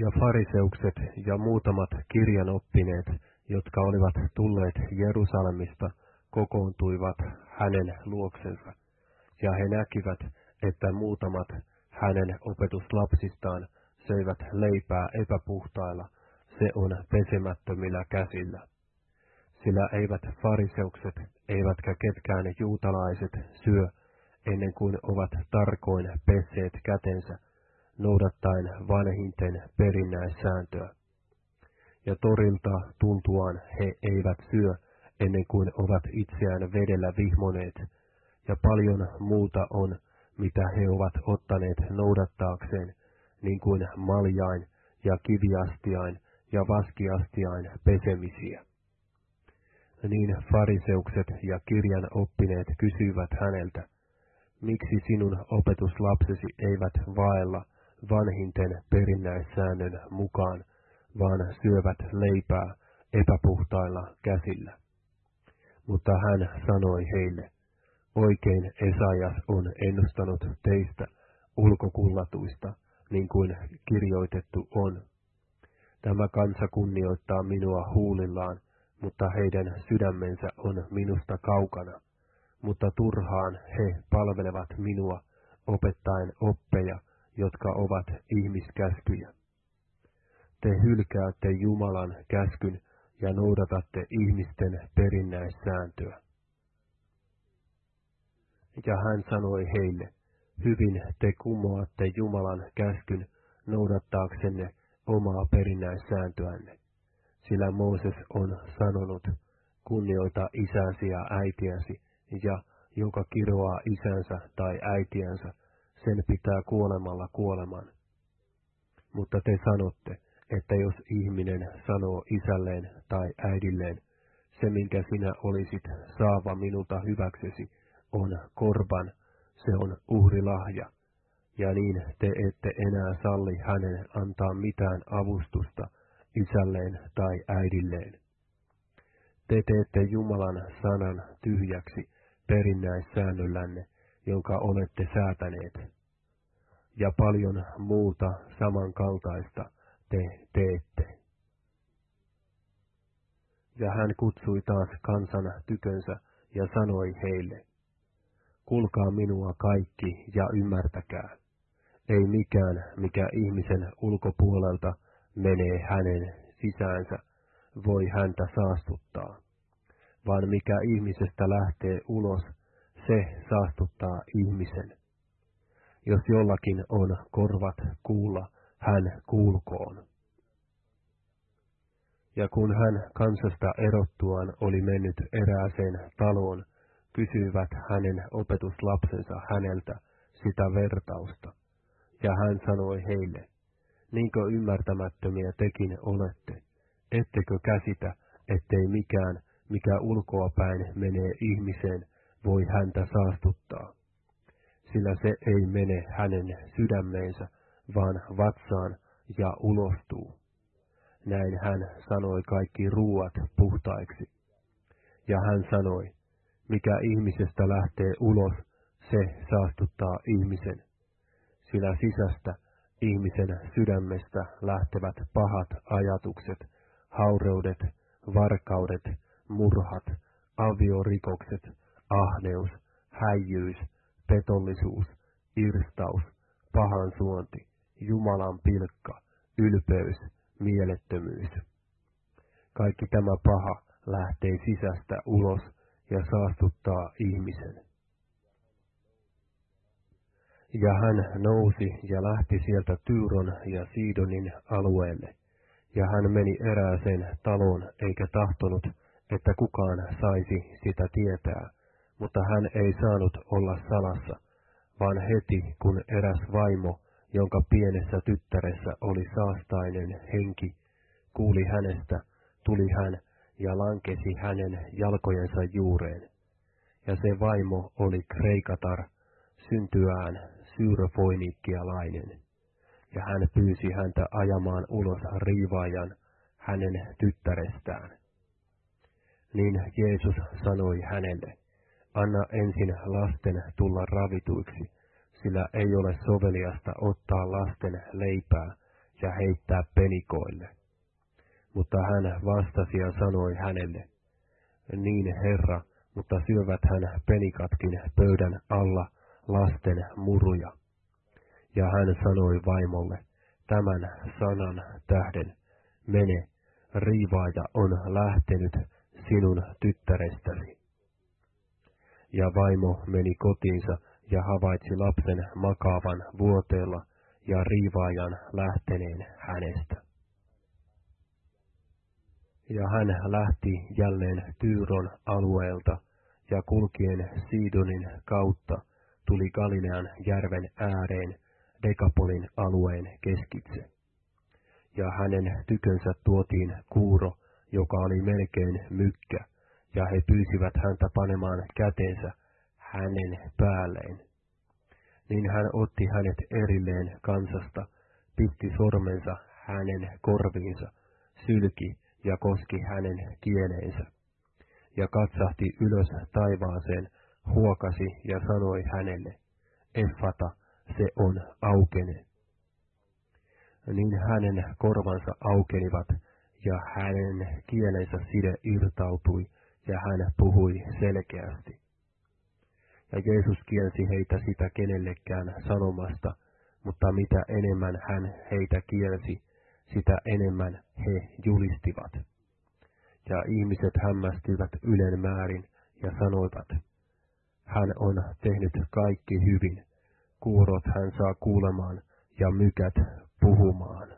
Ja fariseukset ja muutamat kirjanoppineet, jotka olivat tulleet Jerusalemista, kokoontuivat hänen luoksensa, ja he näkivät, että muutamat hänen opetuslapsistaan söivät leipää epäpuhtailla, se on pesemättömillä käsillä. Sillä eivät fariseukset, eivätkä ketkään juutalaiset syö, ennen kuin ovat tarkoin pesseet kätensä, noudattaen vanhinten perinnäissääntöä. Ja torilta tultuaan he eivät syö, ennen kuin ovat itseään vedellä vihmoneet, ja paljon muuta on, mitä he ovat ottaneet noudattaakseen, niin kuin maljain ja kiviastiain ja vaskiastiain pesemisiä. Niin fariseukset ja kirjan oppineet kysyivät häneltä, miksi sinun opetuslapsesi eivät vaella vanhinten perinnäissäännön mukaan, vaan syövät leipää epäpuhtailla käsillä. Mutta hän sanoi heille, oikein Esajas on ennustanut teistä ulkokullatuista, niin kuin kirjoitettu on. Tämä kansa kunnioittaa minua huulillaan, mutta heidän sydämensä on minusta kaukana. Mutta turhaan he palvelevat minua, opettaen oppeja, jotka ovat ihmiskäskyjä. Te hylkäätte Jumalan käskyn ja noudatatte ihmisten perinnäissääntöä. Ja hän sanoi heille, hyvin te kumoatte Jumalan käskyn noudattaaksenne omaa perinnäissääntöänne. Sillä Mooses on sanonut, kunnioita isäsi ja äitiäsi, ja joka kiroaa isänsä tai äitiänsä, sen pitää kuolemalla kuoleman. Mutta te sanotte, että jos ihminen sanoo isälleen tai äidilleen, se minkä sinä olisit saava minulta hyväksesi, on korban, se on uhrilahja, ja niin te ette enää salli hänen antaa mitään avustusta isälleen tai äidilleen. Te teette Jumalan sanan tyhjäksi perinnäissäännöllänne, jonka olette säätäneet. Ja paljon muuta samankaltaista te teette. Ja hän kutsui taas kansan tykönsä ja sanoi heille, Kulkaa minua kaikki ja ymmärtäkää. Ei mikään, mikä ihmisen ulkopuolelta menee hänen sisäänsä, voi häntä saastuttaa, vaan mikä ihmisestä lähtee ulos, se saastuttaa ihmisen. Jos jollakin on korvat kuulla, hän kuulkoon. Ja kun hän kansasta erottuaan oli mennyt erääseen taloon, kysyivät hänen opetuslapsensa häneltä sitä vertausta. Ja hän sanoi heille, niinkö ymmärtämättömiä tekin olette, ettekö käsitä, ettei mikään, mikä ulkoapäin menee ihmiseen, voi häntä saastuttaa. Sillä se ei mene hänen sydämeensä, vaan vatsaan ja ulostuu. Näin hän sanoi kaikki ruuat puhtaiksi. Ja hän sanoi, mikä ihmisestä lähtee ulos, se saastuttaa ihmisen. Sillä sisästä ihmisen sydämestä lähtevät pahat ajatukset, haureudet, varkaudet, murhat, aviorikokset, ahneus, häijyys, petollisuus, irstaus, pahan suonti, Jumalan pilkka, ylpeys, mielettömyys. Kaikki tämä paha lähtee sisästä ulos ja saastuttaa ihmisen. Ja hän nousi ja lähti sieltä Tyyron ja Siidonin alueelle, ja hän meni erääseen taloon eikä tahtonut, että kukaan saisi sitä tietää, mutta hän ei saanut olla salassa, vaan heti kun eräs vaimo, jonka pienessä tyttäressä oli saastainen henki, kuuli hänestä, tuli hän ja lankesi hänen jalkojensa juureen. Ja se vaimo oli Kreikatar, syntyään syyrofoiniikkialainen. Ja hän pyysi häntä ajamaan ulos riivaajan hänen tyttärestään. Niin Jeesus sanoi hänelle, anna ensin lasten tulla ravituiksi, sillä ei ole soveliasta ottaa lasten leipää ja heittää penikoille. Mutta hän vastasi ja sanoi hänelle, niin herra, mutta syövät hän penikatkin pöydän alla lasten muruja. Ja hän sanoi vaimolle, tämän sanan tähden, mene, riivaaja on lähtenyt sinun tyttärestäsi. Ja vaimo meni kotiinsa ja havaitsi lapsen makaavan vuoteella ja riivaajan lähteneen hänestä. Ja hän lähti jälleen Tyyron alueelta ja kulkien Siidonin kautta tuli Galilean järven ääreen Dekapolin alueen keskitse. Ja hänen tykönsä tuotiin kuuro, joka oli melkein mykkä, ja he pyysivät häntä panemaan käteensä hänen päälleen. Niin hän otti hänet erilleen kansasta, pisti sormensa hänen korviinsa, sylki ja koski hänen kieleensä. Ja katsahti ylös taivaaseen, huokasi ja sanoi hänelle, Effata, se on aukene. Niin hänen korvansa aukenivat, ja hänen kielensä side irtautui, ja hän puhui selkeästi. Ja Jeesus kielsi heitä sitä kenellekään sanomasta, mutta mitä enemmän hän heitä kielsi, sitä enemmän he julistivat. Ja ihmiset hämmästyivät ylen määrin ja sanoivat, hän on tehnyt kaikki hyvin, kuurot hän saa kuulemaan ja mykät puhumaan.